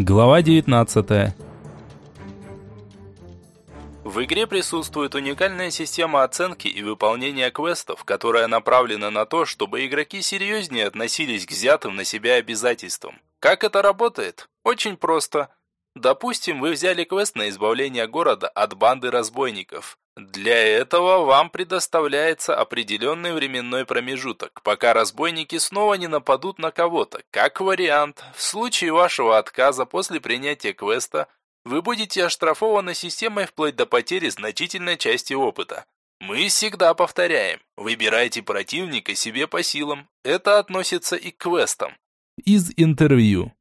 Глава 19. В игре присутствует уникальная система оценки и выполнения квестов, которая направлена на то, чтобы игроки серьезнее относились к взятым на себя обязательствам. Как это работает? Очень просто. Допустим, вы взяли квест на избавление города от банды разбойников. Для этого вам предоставляется определенный временной промежуток, пока разбойники снова не нападут на кого-то. Как вариант, в случае вашего отказа после принятия квеста, вы будете оштрафованы системой вплоть до потери значительной части опыта. Мы всегда повторяем, выбирайте противника себе по силам. Это относится и к квестам. Из интервью.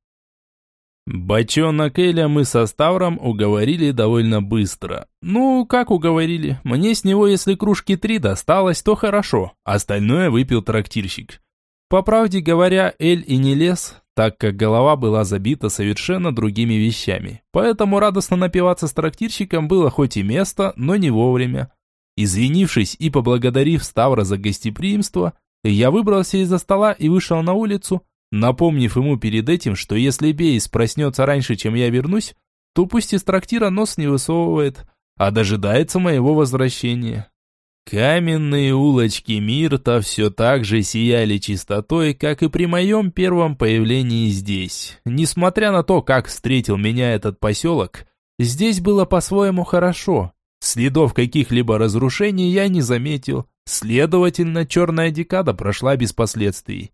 Бочонок Эля мы со Ставром уговорили довольно быстро. Ну, как уговорили? Мне с него, если кружки три досталось, то хорошо. Остальное выпил трактирщик. По правде говоря, Эль и не лез, так как голова была забита совершенно другими вещами. Поэтому радостно напиваться с трактирщиком было хоть и место, но не вовремя. Извинившись и поблагодарив Ставра за гостеприимство, я выбрался из-за стола и вышел на улицу, напомнив ему перед этим, что если Бейс проснется раньше, чем я вернусь, то пусть из трактира нос не высовывает, а дожидается моего возвращения. Каменные улочки Мирта все так же сияли чистотой, как и при моем первом появлении здесь. Несмотря на то, как встретил меня этот поселок, здесь было по-своему хорошо. Следов каких-либо разрушений я не заметил, следовательно, черная декада прошла без последствий.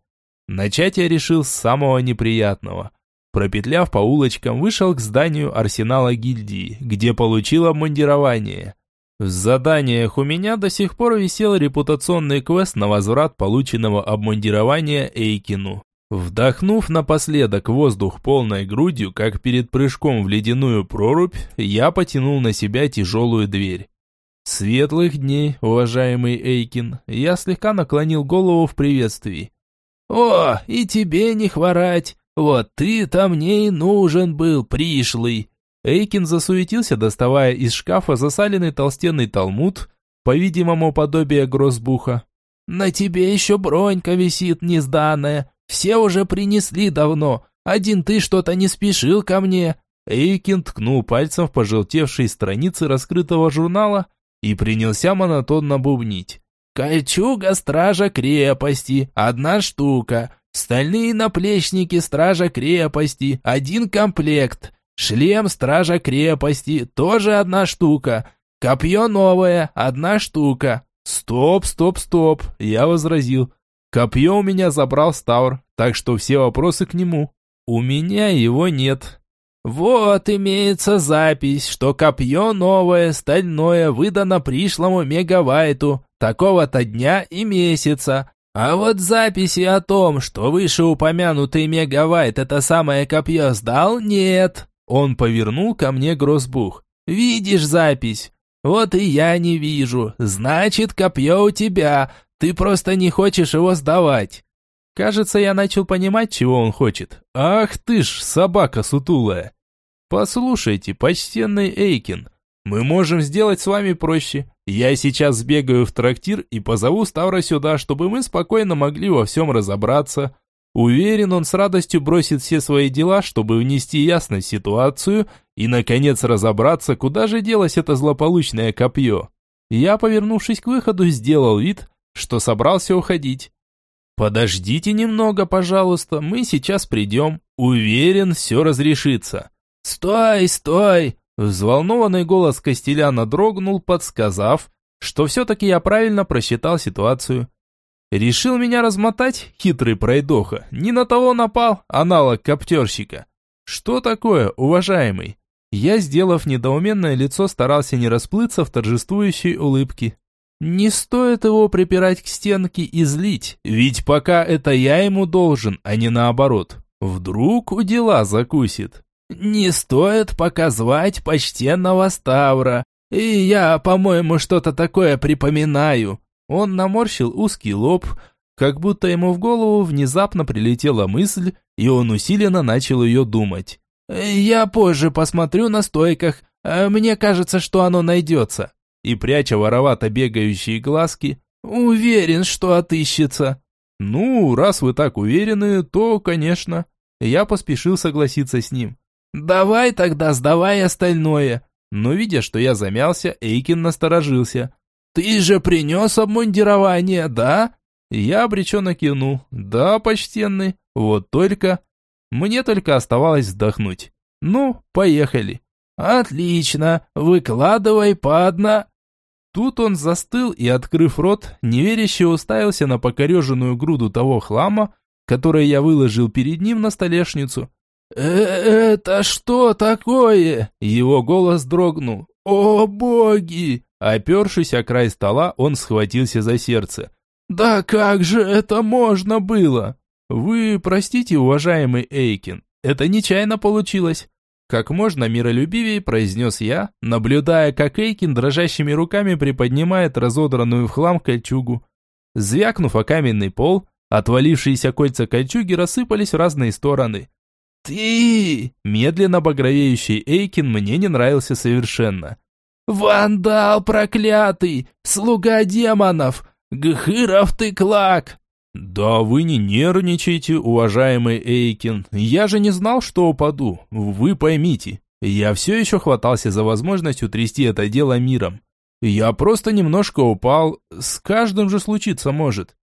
Начать я решил с самого неприятного. Пропетляв по улочкам, вышел к зданию арсенала гильдии, где получил обмундирование. В заданиях у меня до сих пор висел репутационный квест на возврат полученного обмундирования Эйкину. Вдохнув напоследок воздух полной грудью, как перед прыжком в ледяную прорубь, я потянул на себя тяжелую дверь. Светлых дней, уважаемый Эйкин, я слегка наклонил голову в приветствии. «О, и тебе не хворать! Вот ты-то мне и нужен был, пришлый!» Эйкин засуетился, доставая из шкафа засаленный толстенный талмуд, по-видимому, подобие грозбуха. «На тебе еще бронька висит несданная. Все уже принесли давно. Один ты что-то не спешил ко мне». Эйкин ткнул пальцем в пожелтевшие страницы раскрытого журнала и принялся монотонно бубнить. Кольчуга стража крепости, одна штука. Стальные наплечники стража крепости, один комплект. Шлем стража крепости, тоже одна штука. Копье новое, одна штука. Стоп, стоп, стоп, я возразил. Копье у меня забрал Ставр, так что все вопросы к нему. У меня его нет. Вот имеется запись, что копье новое, стальное, выдано пришлому мегавайту, такого-то дня и месяца. А вот записи о том, что вышеупомянутый мегавайт это самое копье сдал, нет. Он повернул ко мне грозбух. Видишь запись? Вот и я не вижу. Значит, копье у тебя. Ты просто не хочешь его сдавать. Кажется, я начал понимать, чего он хочет. Ах ты ж, собака сутулая. Послушайте, почтенный Эйкин, мы можем сделать с вами проще. Я сейчас сбегаю в трактир и позову Ставра сюда, чтобы мы спокойно могли во всем разобраться. Уверен, он с радостью бросит все свои дела, чтобы внести ясность в ситуацию и, наконец, разобраться, куда же делось это злополучное копье. Я, повернувшись к выходу, сделал вид, что собрался уходить. «Подождите немного, пожалуйста, мы сейчас придем. Уверен, все разрешится». «Стой, стой!» Взволнованный голос Костеляна дрогнул, подсказав, что все-таки я правильно просчитал ситуацию. Решил меня размотать, хитрый пройдоха. Не на того напал, аналог коптерщика. Что такое, уважаемый? Я, сделав недоуменное лицо, старался не расплыться в торжествующей улыбке. Не стоит его припирать к стенке и злить, ведь пока это я ему должен, а не наоборот. Вдруг у дела закусит. Не стоит пока звать почтенного Ставра. И я, по-моему, что-то такое припоминаю. Он наморщил узкий лоб, как будто ему в голову внезапно прилетела мысль, и он усиленно начал ее думать. «Я позже посмотрю на стойках, а мне кажется, что оно найдется». И, пряча воровато бегающие глазки, «Уверен, что отыщется». «Ну, раз вы так уверены, то, конечно». Я поспешил согласиться с ним. «Давай тогда сдавай остальное». Но видя, что я замялся, Эйкин насторожился. «Ты же принес обмундирование, да?» Я обреченно кивнул. «Да, почтенный, вот только...» Мне только оставалось вздохнуть. «Ну, поехали». «Отлично, выкладывай по одна...» Тут он застыл и, открыв рот, неверяще уставился на покореженную груду того хлама, который я выложил перед ним на столешницу. «Э «Это что такое?» Его голос дрогнул. «О, боги!» Опершись о край стола, он схватился за сердце. «Да как же это можно было?» «Вы простите, уважаемый Эйкин, это нечаянно получилось». Как можно миролюбивее произнес я, наблюдая, как Эйкин дрожащими руками приподнимает разодранную в хлам кольчугу. Звякнув о каменный пол, отвалившиеся кольца кольчуги рассыпались в разные стороны. «Ты!» Медленно багровеющий Эйкин мне не нравился совершенно. «Вандал проклятый! Слуга демонов! Гхыров ты клак!» «Да вы не нервничайте, уважаемый Эйкин. Я же не знал, что упаду. Вы поймите, я все еще хватался за возможность утрясти это дело миром. Я просто немножко упал. С каждым же случиться может».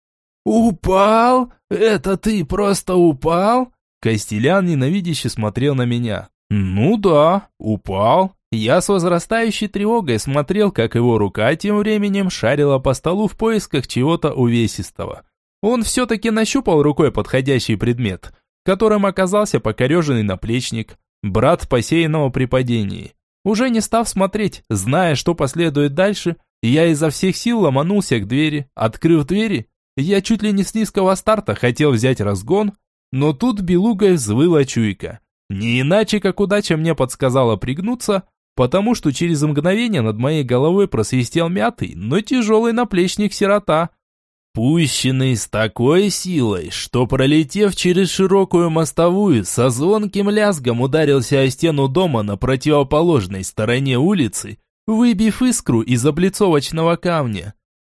«Упал? Это ты просто упал?» Костелян ненавидяще смотрел на меня. «Ну да, упал». Я с возрастающей тревогой смотрел, как его рука тем временем шарила по столу в поисках чего-то увесистого. Он все-таки нащупал рукой подходящий предмет, которым оказался покореженный наплечник, брат посеянного при падении. Уже не став смотреть, зная, что последует дальше, я изо всех сил ломанулся к двери. Открыв двери, я чуть ли не с низкого старта хотел взять разгон, но тут белугой взвыла чуйка. Не иначе, как удача мне подсказала пригнуться, потому что через мгновение над моей головой просвистел мятый, но тяжелый наплечник сирота, пущенный с такой силой, что, пролетев через широкую мостовую, со звонким лязгом ударился о стену дома на противоположной стороне улицы, выбив искру из облицовочного камня.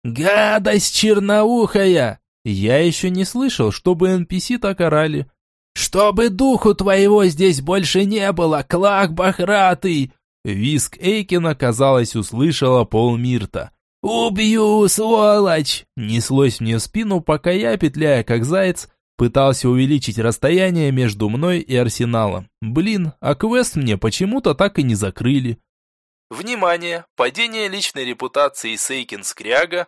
«Гадость черноухая!» Я еще не слышал, чтобы NPC так орали. «Чтобы духу твоего здесь больше не было, клак бахратый!» Виск Эйкина, казалось, услышала полмирта. «Убью, сволочь!» Неслось мне в спину, пока я, петляя как заяц, пытался увеличить расстояние между мной и арсеналом. Блин, а квест мне почему-то так и не закрыли. Внимание! Падение личной репутации Сейкин Скряга.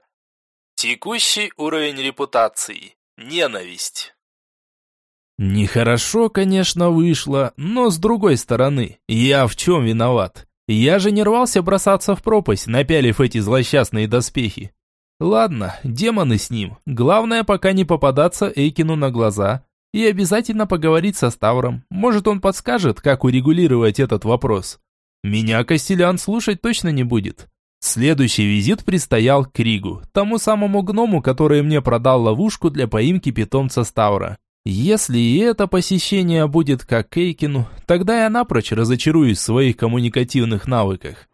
Текущий уровень репутации. Ненависть. Нехорошо, конечно, вышло, но с другой стороны, я в чем виноват? Я же не рвался бросаться в пропасть, напялив эти злосчастные доспехи. Ладно, демоны с ним. Главное пока не попадаться Эйкину на глаза. И обязательно поговорить со Ставром. Может он подскажет, как урегулировать этот вопрос. Меня Костелян слушать точно не будет. Следующий визит предстоял к Ригу, тому самому гному, который мне продал ловушку для поимки питомца Ставра. Если и это посещение будет как Кейкину, тогда я напрочь разочаруюсь в своих коммуникативных навыках.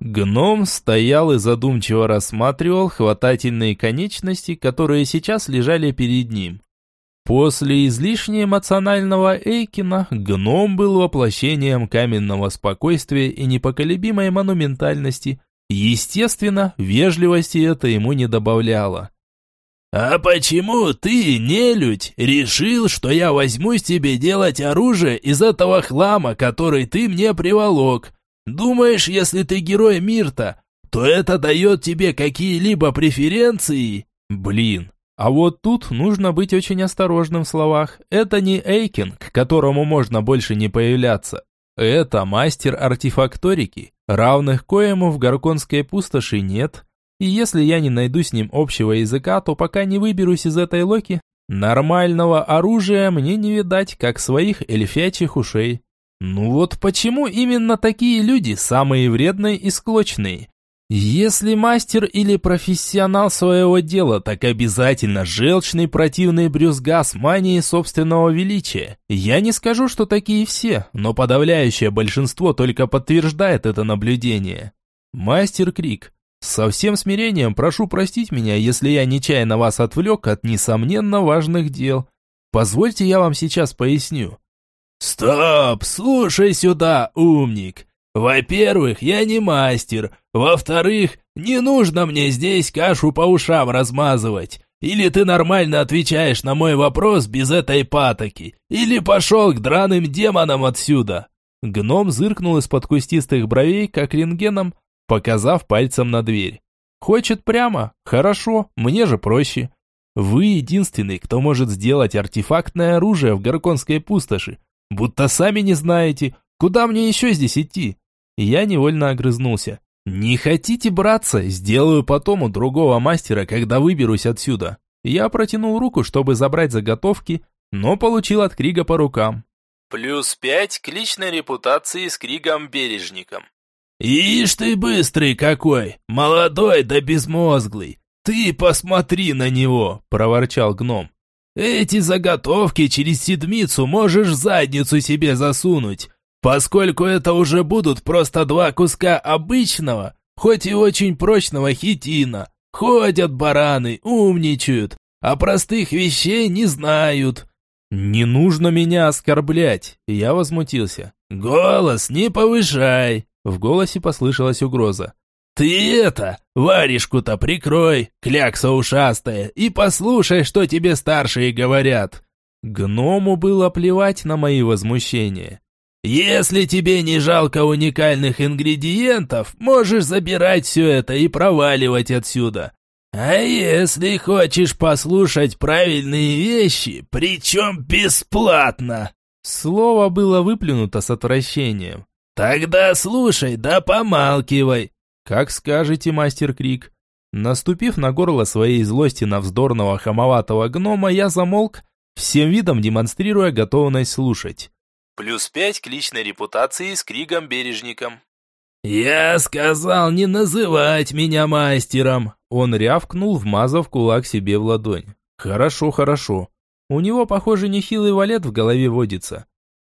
Гном стоял и задумчиво рассматривал хватательные конечности, которые сейчас лежали перед ним. После излишне эмоционального Эйкина, гном был воплощением каменного спокойствия и непоколебимой монументальности. Естественно, вежливости это ему не добавляло. «А почему ты, нелюдь, решил, что я возьмусь тебе делать оружие из этого хлама, который ты мне приволок? Думаешь, если ты герой Мирта, то это дает тебе какие-либо преференции?» «Блин, а вот тут нужно быть очень осторожным в словах. Это не Эйкин, к которому можно больше не появляться. Это мастер артефакторики, равных коему в Гарконской пустоши нет» И если я не найду с ним общего языка, то пока не выберусь из этой локи, нормального оружия мне не видать, как своих эльфячих ушей. Ну вот почему именно такие люди самые вредные и склочные? Если мастер или профессионал своего дела, так обязательно желчный противный брюзга с манией собственного величия. Я не скажу, что такие все, но подавляющее большинство только подтверждает это наблюдение. Мастер Крик, со всем смирением прошу простить меня, если я нечаянно вас отвлек от несомненно важных дел. Позвольте я вам сейчас поясню. Стоп, слушай сюда, умник. Во-первых, я не мастер. Во-вторых, не нужно мне здесь кашу по ушам размазывать. Или ты нормально отвечаешь на мой вопрос без этой патоки, или пошел к драным демонам отсюда. Гном зыркнул из-под кустистых бровей, как рентгеном, показав пальцем на дверь. Хочет прямо? Хорошо, мне же проще. Вы единственный, кто может сделать артефактное оружие в Горконской пустоши. Будто сами не знаете, куда мне еще здесь идти. Я невольно огрызнулся. «Не хотите браться? Сделаю потом у другого мастера, когда выберусь отсюда». Я протянул руку, чтобы забрать заготовки, но получил от Крига по рукам. Плюс пять к личной репутации с Кригом-бережником. «Ишь ты быстрый какой! Молодой да безмозглый! Ты посмотри на него!» – проворчал гном. «Эти заготовки через седмицу можешь в задницу себе засунуть, поскольку это уже будут просто два куска обычного, хоть и очень прочного хитина. Ходят бараны, умничают, а простых вещей не знают». «Не нужно меня оскорблять!» Я возмутился. «Голос не повышай!» В голосе послышалась угроза. «Ты это, варежку-то прикрой, клякса ушастая, и послушай, что тебе старшие говорят!» Гному было плевать на мои возмущения. «Если тебе не жалко уникальных ингредиентов, можешь забирать все это и проваливать отсюда. А если хочешь послушать правильные вещи, причем бесплатно?» Слово было выплюнуто с отвращением. «Тогда слушай, да помалкивай!» «Как скажете, мастер Крик». Наступив на горло своей злости на вздорного хамоватого гнома, я замолк, всем видом демонстрируя готовность слушать. Плюс пять к личной репутации с Кригом-бережником. «Я сказал не называть меня мастером!» Он рявкнул, вмазав кулак себе в ладонь. «Хорошо, хорошо. У него, похоже, нехилый валет в голове водится».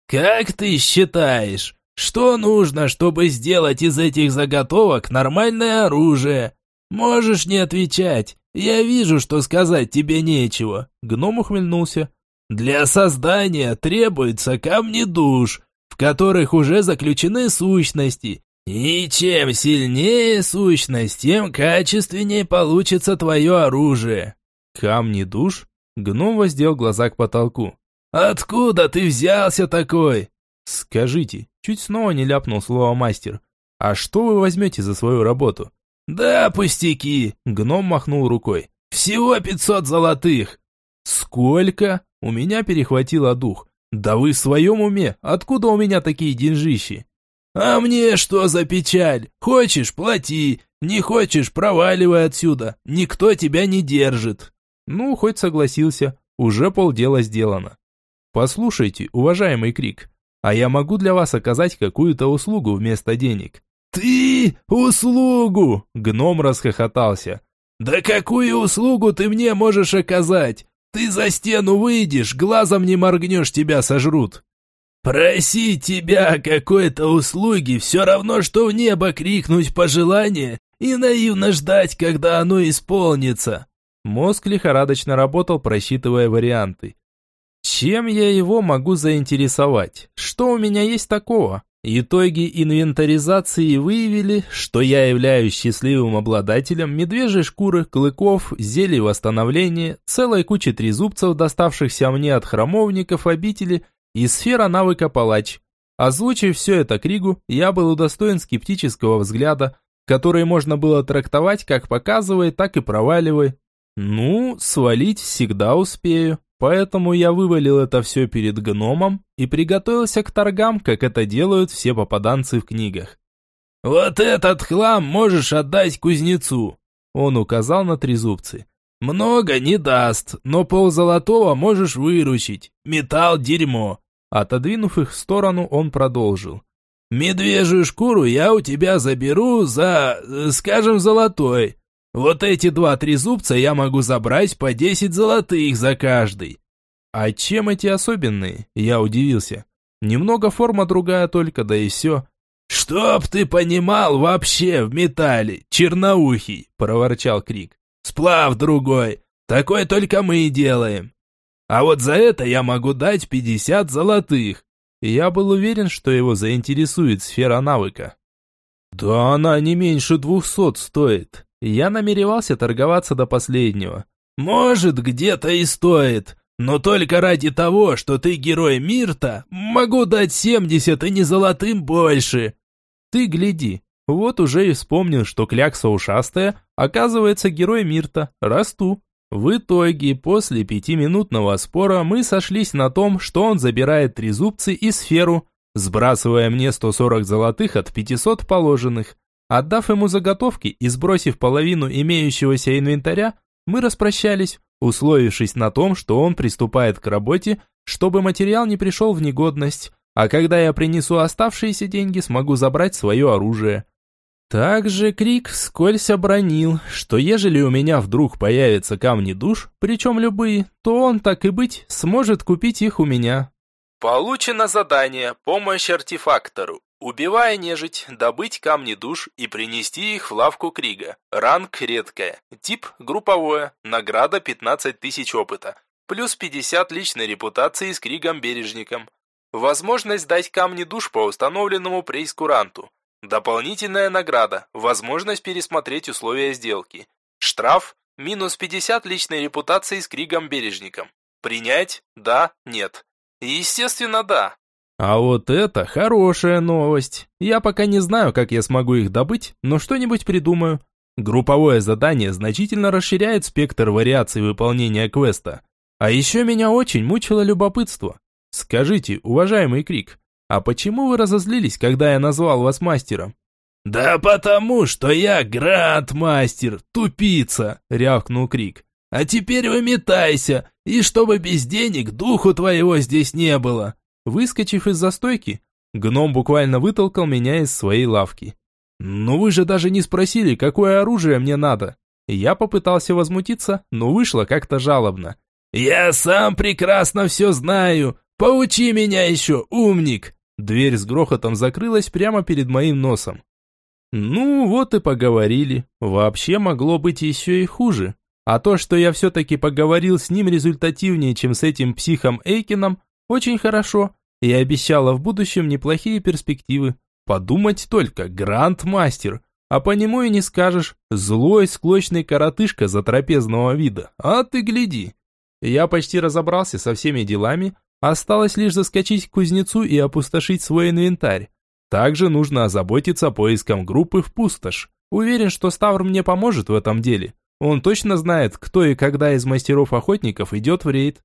«Как ты считаешь, что нужно, чтобы сделать из этих заготовок нормальное оружие? Можешь не отвечать. Я вижу, что сказать тебе нечего. Гном ухмыльнулся. Для создания требуются камни душ, в которых уже заключены сущности. И чем сильнее сущность, тем качественнее получится твое оружие. Камни душ? Гном воздел глаза к потолку. Откуда ты взялся такой? Скажите, чуть снова не ляпнул слово мастер. А что вы возьмете за свою работу? Да, пустяки, гном махнул рукой. Всего пятьсот золотых. Сколько? У меня перехватило дух. Да вы в своем уме? Откуда у меня такие деньжищи? А мне что за печаль? Хочешь, плати. Не хочешь, проваливай отсюда. Никто тебя не держит. Ну, хоть согласился. Уже полдела сделано. Послушайте, уважаемый Крик, а я могу для вас оказать какую-то услугу вместо денег». «Ты? Услугу?» Гном расхохотался. «Да какую услугу ты мне можешь оказать? Ты за стену выйдешь, глазом не моргнешь, тебя сожрут». «Просить тебя какой-то услуге все равно, что в небо крикнуть пожелание и наивно ждать, когда оно исполнится». Мозг лихорадочно работал, просчитывая варианты. Чем я его могу заинтересовать? Что у меня есть такого? Итоги инвентаризации выявили, что я являюсь счастливым обладателем медвежьей шкуры, клыков, зелий восстановления, целой кучи трезубцев, доставшихся мне от храмовников обители и сфера навыка палач. Озвучив все это Кригу, я был удостоен скептического взгляда, который можно было трактовать как показывай, так и проваливай. Ну, свалить всегда успею. Поэтому я вывалил это все перед гномом и приготовился к торгам, как это делают все попаданцы в книгах. «Вот этот хлам можешь отдать кузнецу», — он указал на трезубцы. «Много не даст, но ползолотого можешь выручить. Металл – дерьмо». Отодвинув их в сторону, он продолжил. «Медвежью шкуру я у тебя заберу за, э, скажем, золотой. Вот эти два трезубца я могу забрать по десять золотых за каждый. А чем эти особенные? Я удивился. Немного форма другая только, да и все. «Чтоб ты понимал вообще в металле, черноухий!» – проворчал Крик. «Сплав другой, такой только мы и делаем». А вот за это я могу дать 50 золотых. я был уверен, что его заинтересует сфера навыка. Да она не меньше двухсот стоит. Я намеревался торговаться до последнего. Может, где-то и стоит. Но только ради того, что ты герой Мирта, могу дать 70 и не золотым больше. Ты гляди, вот уже и вспомнил, что клякса ушастая, оказывается, герой Мирта. Расту. В итоге, после пятиминутного спора мы сошлись на том, что он забирает трезубцы и сферу, сбрасывая мне 140 золотых от 500 положенных. Отдав ему заготовки и сбросив половину имеющегося инвентаря, мы распрощались, условившись на том, что он приступает к работе, чтобы материал не пришел в негодность, а когда я принесу оставшиеся деньги, смогу забрать свое оружие. Также Крик скользь обронил, что ежели у меня вдруг появятся камни душ, причем любые, то он, так и быть, сможет купить их у меня. Получено задание «Помощь артефактору». Убивая нежить, добыть камни душ и принести их в лавку Крига. Ранг редкая. Тип групповое. Награда 15 тысяч опыта. Плюс 50 личной репутации с Кригом-бережником. Возможность дать камни душ по установленному прейскуранту. Дополнительная награда. Возможность пересмотреть условия сделки. Штраф. Минус 50 личной репутации с Кригом-бережником. Принять? Да? Нет? Естественно, да. А вот это хорошая новость. Я пока не знаю, как я смогу их добыть, но что-нибудь придумаю. Групповое задание значительно расширяет спектр вариаций выполнения квеста. А еще меня очень мучило любопытство. Скажите, уважаемый Крик, а почему вы разозлились, когда я назвал вас мастером? Да потому, что я гранд-мастер, тупица, рявкнул Крик. А теперь выметайся, и чтобы без денег духу твоего здесь не было. Выскочив из застойки, гном буквально вытолкал меня из своей лавки. «Ну вы же даже не спросили, какое оружие мне надо!» Я попытался возмутиться, но вышло как-то жалобно. «Я сам прекрасно все знаю! Поучи меня еще, умник!» Дверь с грохотом закрылась прямо перед моим носом. Ну, вот и поговорили. Вообще могло быть еще и хуже. А то, что я все-таки поговорил с ним результативнее, чем с этим психом Эйкином, очень хорошо и обещала в будущем неплохие перспективы. Подумать только, гранд-мастер, а по нему и не скажешь, злой склочный коротышка за трапезного вида, а ты гляди. Я почти разобрался со всеми делами, осталось лишь заскочить к кузнецу и опустошить свой инвентарь. Также нужно озаботиться поиском группы в пустошь. Уверен, что Ставр мне поможет в этом деле. Он точно знает, кто и когда из мастеров-охотников идет в рейд.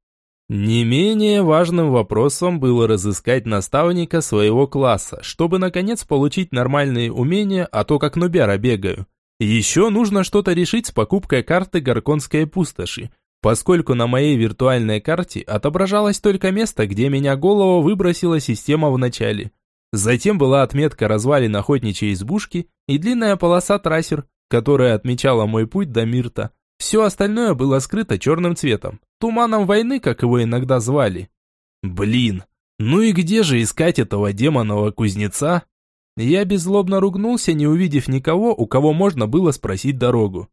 Не менее важным вопросом было разыскать наставника своего класса, чтобы наконец получить нормальные умения, а то как нубяра бегаю. Еще нужно что-то решить с покупкой карты Горконской пустоши, поскольку на моей виртуальной карте отображалось только место, где меня голову выбросила система в начале. Затем была отметка развалин охотничьей избушки и длинная полоса трассер, которая отмечала мой путь до Мирта. Все остальное было скрыто черным цветом, туманом войны, как его иногда звали. Блин, ну и где же искать этого демонового кузнеца? Я беззлобно ругнулся, не увидев никого, у кого можно было спросить дорогу.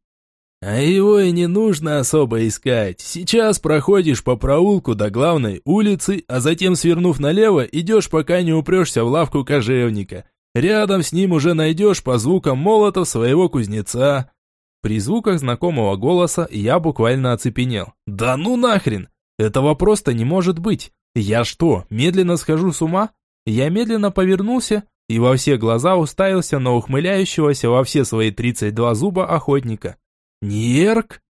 А его и не нужно особо искать. Сейчас проходишь по проулку до главной улицы, а затем, свернув налево, идешь, пока не упрешься в лавку кожевника. Рядом с ним уже найдешь по звукам молотов своего кузнеца. При звуках знакомого голоса я буквально оцепенел. «Да ну нахрен! Этого просто не может быть! Я что, медленно схожу с ума?» Я медленно повернулся и во все глаза уставился на ухмыляющегося во все свои 32 зуба охотника. «Нерк?»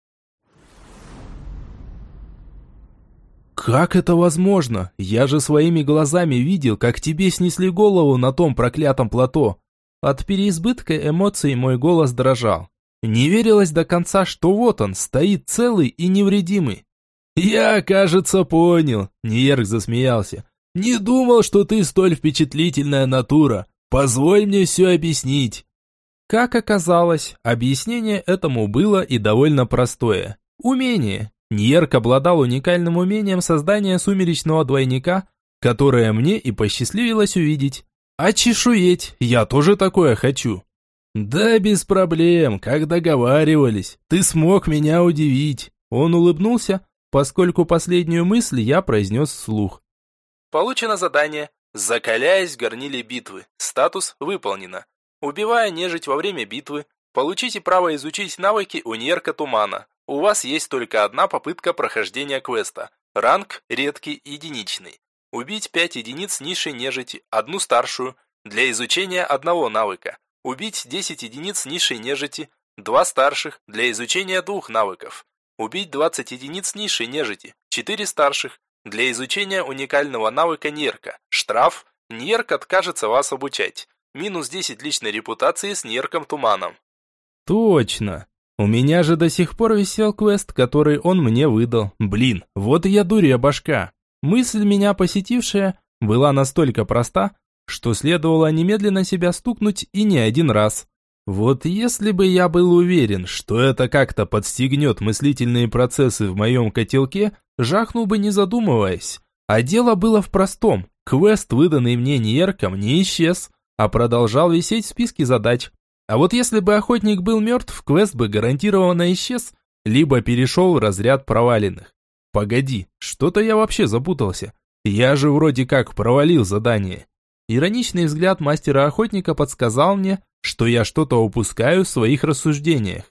«Как это возможно? Я же своими глазами видел, как тебе снесли голову на том проклятом плато». От переизбытка эмоций мой голос дрожал. Не верилось до конца, что вот он, стоит целый и невредимый. «Я, кажется, понял», — Ньерк засмеялся. «Не думал, что ты столь впечатлительная натура. Позволь мне все объяснить». Как оказалось, объяснение этому было и довольно простое. Умение. Ньерк обладал уникальным умением создания сумеречного двойника, которое мне и посчастливилось увидеть. А чешуеть, я тоже такое хочу. «Да без проблем, как договаривались. Ты смог меня удивить». Он улыбнулся, поскольку последнюю мысль я произнес вслух. Получено задание «Закаляясь в горниле битвы». Статус «Выполнено». Убивая нежить во время битвы, получите право изучить навыки Уньерка Тумана. У вас есть только одна попытка прохождения квеста. Ранг редкий, единичный. Убить 5 единиц низшей нежити, одну старшую, для изучения одного навыка. Убить 10 единиц низшей нежити, два старших, для изучения двух навыков. Убить 20 единиц низшей нежити, 4 старших, для изучения уникального навыка Нерка. Штраф. Нерк откажется вас обучать. Минус 10 личной репутации с Нерком Туманом. Точно. У меня же до сих пор висел квест, который он мне выдал. Блин, вот и я дурья башка. Мысль меня посетившая была настолько проста, что следовало немедленно себя стукнуть и не один раз. Вот если бы я был уверен, что это как-то подстегнет мыслительные процессы в моем котелке, жахнул бы не задумываясь. А дело было в простом. Квест, выданный мне Ньерком, не исчез, а продолжал висеть в списке задач. А вот если бы охотник был мертв, квест бы гарантированно исчез, либо перешел в разряд проваленных. Погоди, что-то я вообще запутался. Я же вроде как провалил задание. Ироничный взгляд мастера-охотника подсказал мне, что я что-то упускаю в своих рассуждениях.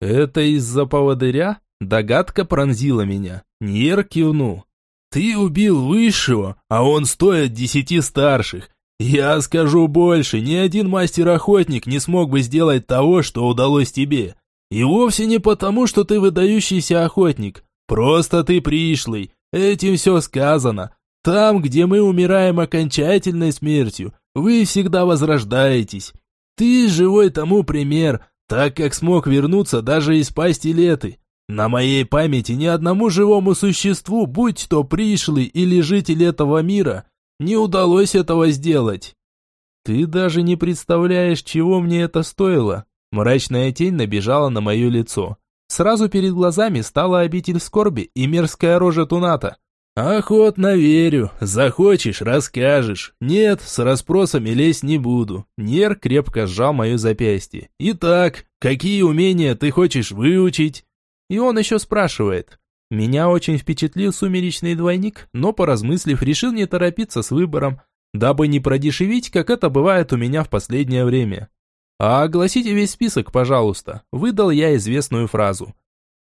Это из-за поводыря? Догадка пронзила меня. Нер кивнул. Ты убил высшего, а он стоит десяти старших. Я скажу больше, ни один мастер-охотник не смог бы сделать того, что удалось тебе. И вовсе не потому, что ты выдающийся охотник. Просто ты пришлый. Этим все сказано. Там, где мы умираем окончательной смертью, вы всегда возрождаетесь. Ты живой тому пример, так как смог вернуться даже из пасти леты. На моей памяти ни одному живому существу, будь то пришлый или житель этого мира, не удалось этого сделать. Ты даже не представляешь, чего мне это стоило. Мрачная тень набежала на мое лицо. Сразу перед глазами стала обитель скорби и мерзкая рожа Туната. «Охотно верю. Захочешь, расскажешь. Нет, с расспросами лезть не буду». Нер крепко сжал мое запястье. «Итак, какие умения ты хочешь выучить?» И он еще спрашивает. Меня очень впечатлил сумеречный двойник, но, поразмыслив, решил не торопиться с выбором, дабы не продешевить, как это бывает у меня в последнее время. «А огласите весь список, пожалуйста», – выдал я известную фразу.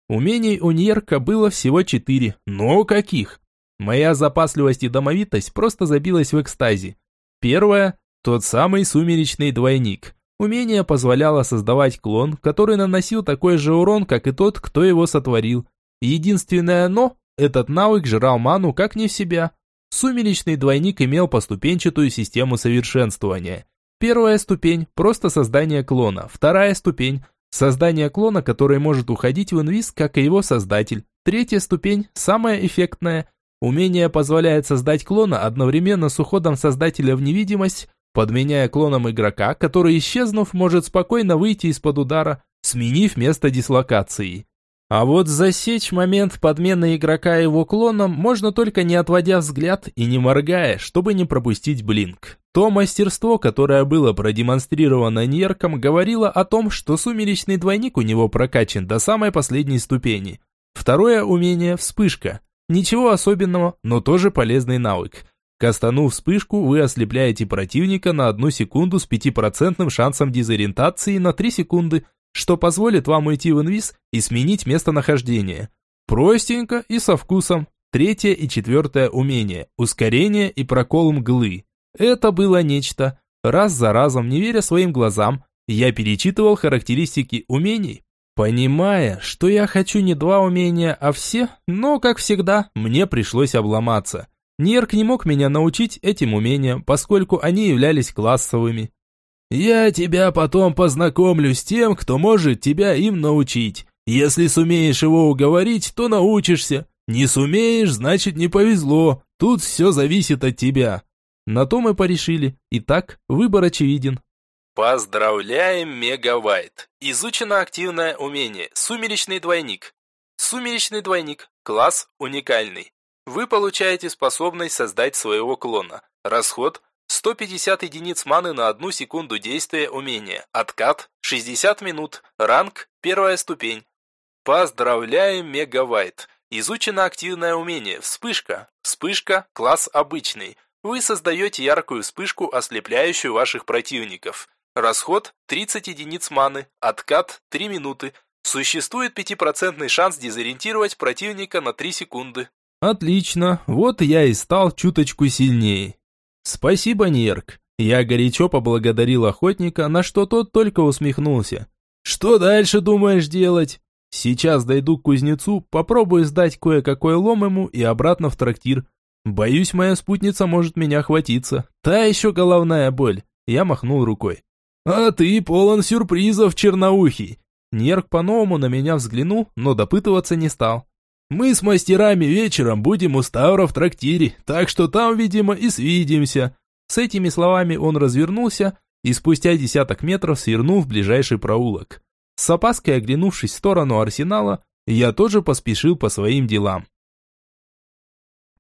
Умений у Ньерка было всего четыре, но каких? Моя запасливость и домовитость просто забилась в экстазе. Первое – тот самый сумеречный двойник. Умение позволяло создавать клон, который наносил такой же урон, как и тот, кто его сотворил. Единственное «но» – этот навык жрал ману как не в себя. Сумеречный двойник имел поступенчатую систему совершенствования. Первая ступень – просто создание клона. Вторая ступень – создание клона, который может уходить в инвиз, как и его создатель. Третья ступень – самая эффектная – Умение позволяет создать клона одновременно с уходом создателя в невидимость, подменяя клоном игрока, который, исчезнув, может спокойно выйти из-под удара, сменив место дислокации. А вот засечь момент подмены игрока его клоном можно только не отводя взгляд и не моргая, чтобы не пропустить блинк. То мастерство, которое было продемонстрировано Нерком, говорило о том, что сумеречный двойник у него прокачан до самой последней ступени. Второе умение – вспышка. Ничего особенного, но тоже полезный навык. Кастанув вспышку, вы ослепляете противника на одну секунду с 5% шансом дезориентации на 3 секунды, что позволит вам уйти в инвиз и сменить местонахождение. Простенько и со вкусом. Третье и четвертое умение – ускорение и прокол мглы. Это было нечто. Раз за разом, не веря своим глазам, я перечитывал характеристики умений, Понимая, что я хочу не два умения, а все, но, как всегда, мне пришлось обломаться. Нерк не мог меня научить этим умениям, поскольку они являлись классовыми. «Я тебя потом познакомлю с тем, кто может тебя им научить. Если сумеешь его уговорить, то научишься. Не сумеешь, значит не повезло. Тут все зависит от тебя». На то мы порешили. Итак, выбор очевиден. Поздравляем, Мегавайт! Изучено активное умение «Сумеречный двойник». Сумеречный двойник. Класс уникальный. Вы получаете способность создать своего клона. Расход 150 единиц маны на одну секунду действия умения. Откат 60 минут. Ранг первая ступень. Поздравляем, Мегавайт! Изучено активное умение «Вспышка». Вспышка – класс обычный. Вы создаете яркую вспышку, ослепляющую ваших противников. Расход – 30 единиц маны, откат – 3 минуты. Существует 5% шанс дезориентировать противника на 3 секунды. Отлично, вот я и стал чуточку сильнее. Спасибо, Нерк. Я горячо поблагодарил охотника, на что тот только усмехнулся. Что дальше думаешь делать? Сейчас дойду к кузнецу, попробую сдать кое-какой лом ему и обратно в трактир. Боюсь, моя спутница может меня хватиться. Та еще головная боль. Я махнул рукой. А ты полон сюрпризов, черноухий. Нерк по-новому на меня взглянул, но допытываться не стал. Мы с мастерами вечером будем у Ставра в трактире, так что там, видимо, и свидимся. С этими словами он развернулся и спустя десяток метров свернул в ближайший проулок. С опаской оглянувшись в сторону арсенала, я тоже поспешил по своим делам.